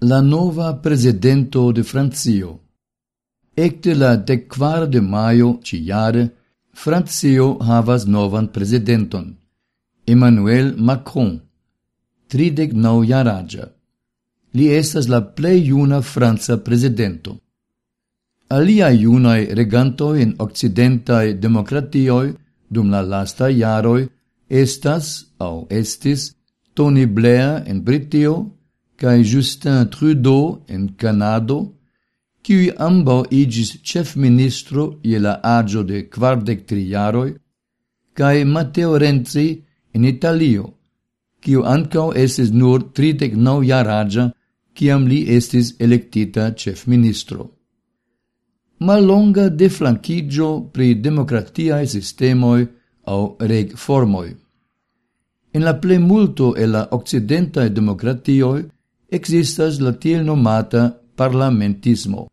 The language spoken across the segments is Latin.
la nova presidento de Francio. Ecte la dequar de maio ciare, Francio havas novan presidenton, Emmanuel Macron, tridec nau jaraja. Li estas la plei juna Franza presidento. Alia iunae regantoi in occidentae democratioi dum la lasta iaroi estas, au estis, Tony Blair in Britio, cae Justin Trudeau in Canado, qui ambau igis chef ministro ie la agio de quardec triaroi, cae Matteo Renzi in Italio, quiu ancao estis nur tridec nau jaragia, ciam li estis electita chef ministro. Malonga deflanquigio pri democratiae sistemoi au reg formoi. In la plemulto e la occidentae democratioi existas la tiel nomata parlamentismo.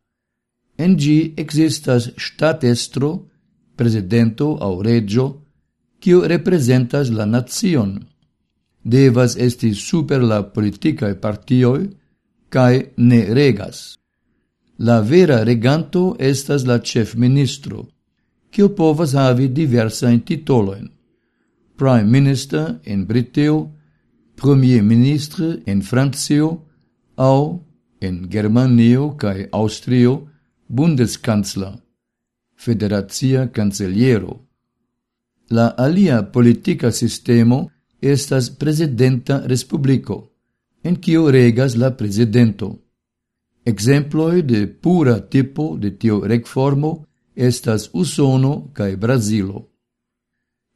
En gi existas statestro, presidento au regio, quio representas la nation. Devas esti super la politicae partioi, cae ne regas. La vera reganto estas la chef ministro, quio povas havi diversain titoloin. Prime Minister in Britio, premier ministre en Francio au en Germanio cae Austrio Bundeskanzler, federazia canceliero. La alia politica sistemo estas presidenta respublico, en cio regas la presidento. Exemploi de pura tipo de tio regformo estas Usono cae Brasilo.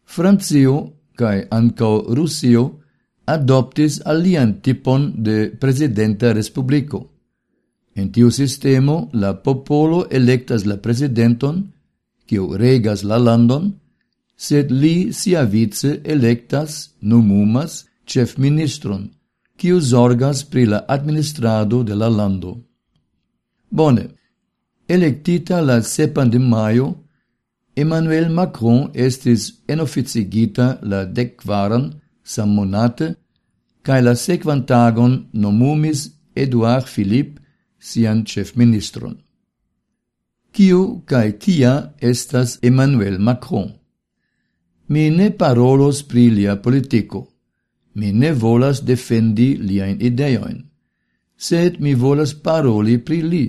Francio cae ancao Rusio adoptis alian tipon de presidenta respublico. En tiu sistemo la popolo electas la presidenton, kiu regas la landon, sed li sia vice electas, numumas, chef ministron, kiu zorgas pri la administrado de la lando. Bone, electita la sepan de maio, Emmanuel Macron estis enoficigita la decvaran sammonate cae la sequan tagon nomumis Eduard Philippe sian chef ministron. Kiu cae tia estas Emmanuel Macron. Mi ne parolos pri lia politico. Mi ne volas defendi liain ideoin. Sed mi volas paroli pri li,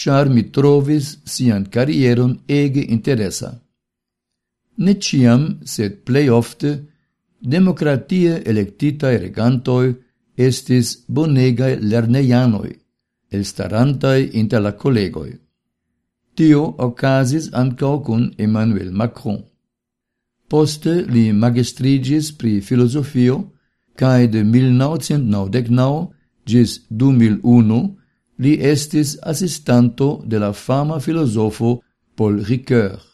char mi trovis sian carrieron ege interesa. Ne ciam, sed plei ofte, democratie electitae regantoi estis bonegae lerneianoi, elstarantai inter la collegoi. Tio ocasis ancao cun Emmanuel Macron. Poste li magistrigis pri filosofio, cae de 1999 gis 2001 li estis assistanto de la fama filosofo Paul Ricoeur.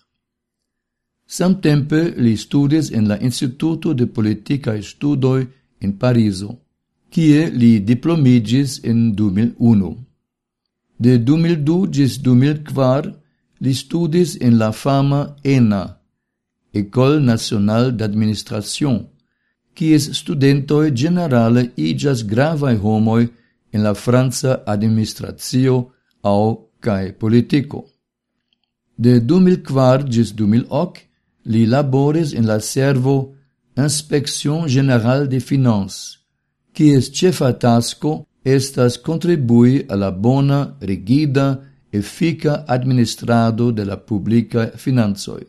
Samtempe li studis en la Instituto de Politicae Studoi in Pariso, kie li diplomigis en 2001. De 2002 gis 2004 li studis en la fama ENA, Ecole Nationale d'Administration, kies studentoi generale igas gravae homoi en la Franza administratio au cae politico. De 2004 gis 2008 Li labores en la servo Inspection General de Finance, kies cefa tasco estas contribui a la bona, rigida, effica administrado de la publica finanzoi.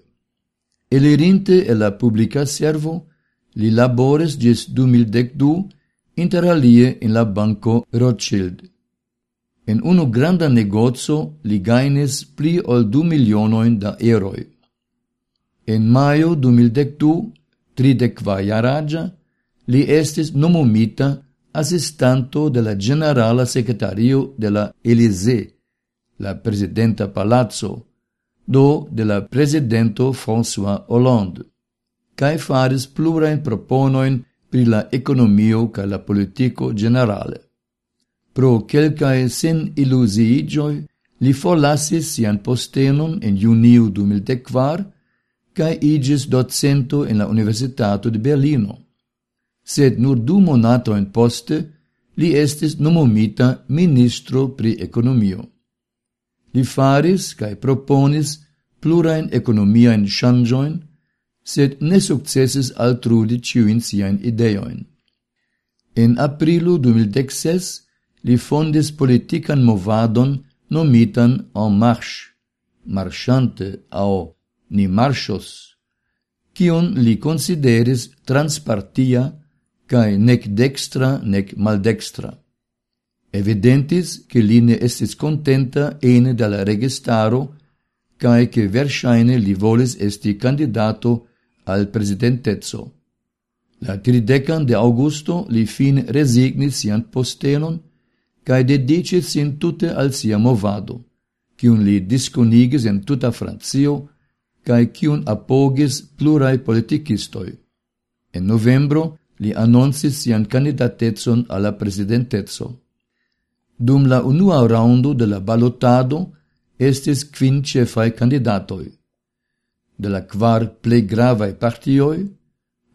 Elirinte e la publica servo, li labores gis 2012 interalie in la banco Rothschild. En unu granda negozio li gaines pli ol 2 milionoin da eroi. En maio 2012, tridekva jaraĝa, li estis nomumita assistanto de la generala secretario de la Elysee, la presidenta palazzo, do de la presidento François Hollande, cae faris plurain proponoin pri la economio ca la politico generale. Pro quelcae sen illusiigioi, li forlassis sian postenon en junio 2014, cae igis docento in la Universitato de Berlino. Sed nur du monatoin poste, li estis nomumita ministro pri economio. Li faris cae proponis plurain economiaen shangioin, sed ne successis altrudi ciuin siain ideoin. En aprilu 2016 li fondis politican movadon nomitan En Marche, marchante ao ni marshos, cion li consideris transpartia cae nec dextra nec maldextra. Evidentis che li ne estis contenta ene dalla registaro cae che versaine li volis esti candidato al presidentezzo. La tridecan de augusto li fin resignis sian postenon cae dedicis sin tute al sia movado, cium li disconigis en tuta Francio cae cion apogis plurai politicistoi. En novembro li annonsis sian candidatetson alla presidentezzo. Dum la unua raundo de la balotado estis quin cefai candidatoi. De la quar plei gravae partioi,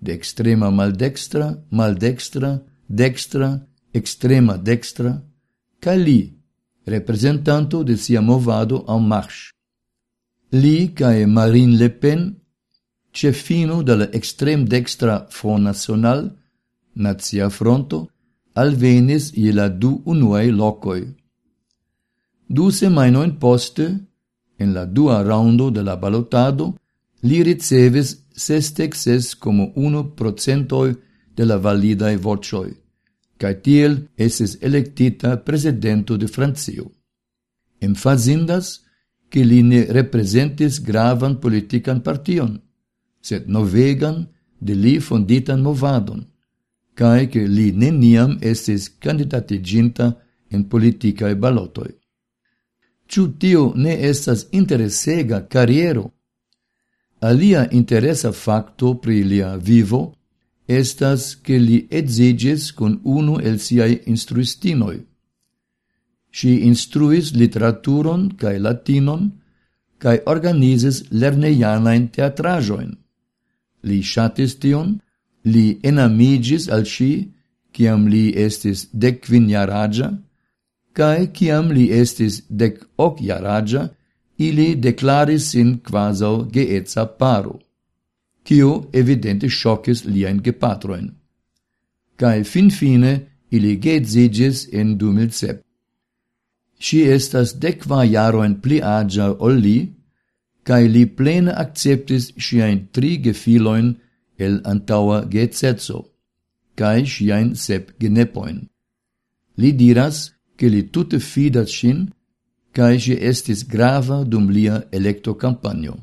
de extrema maldextra, maldextra, dextra, extrema dextra, ca li, representanto de sia movado en marche li cae Marine Le Pen, cefino de la extrem dextra Front National, Nazia Fronto, alvenis i la du unuei locoi. Du semainoin poste, en la dua raundo de la balotado, li ricevis sestec ses como uno procentoi de la validae vocioi, cae tiel eses electita presidento de Francio. Enfazindas che li ne representis gravan politican partion, sed novegan de li fonditan movadon, cae che li neniam estis candidatiginta in politicae balotoi. Ciu tio ne estas interesega carriero? Alia interesa facto pri lia vivo estas che li edzigis con unu el siai instruistinoi, Si instruis literaturon cae latinon, cae organizis lerneianain teatrajoin. Li shatis tion, li enamigis al si, ciam li estis dec quin jaragia, cae ciam li estis dec hoc jaragia, ili declaris sin quasau geetza paro, cio evidente shocis liain gepatroin. Cae fin fine ili geetzigis in 2007. Si estas decva jaroen pli agia ol li, cae li plene acceptis siain tri gefiloin el antaua gezetso, cae siain sep genepoin. Li diras che li tutte fidat sin, cae si estis grava dum lia electocampanio.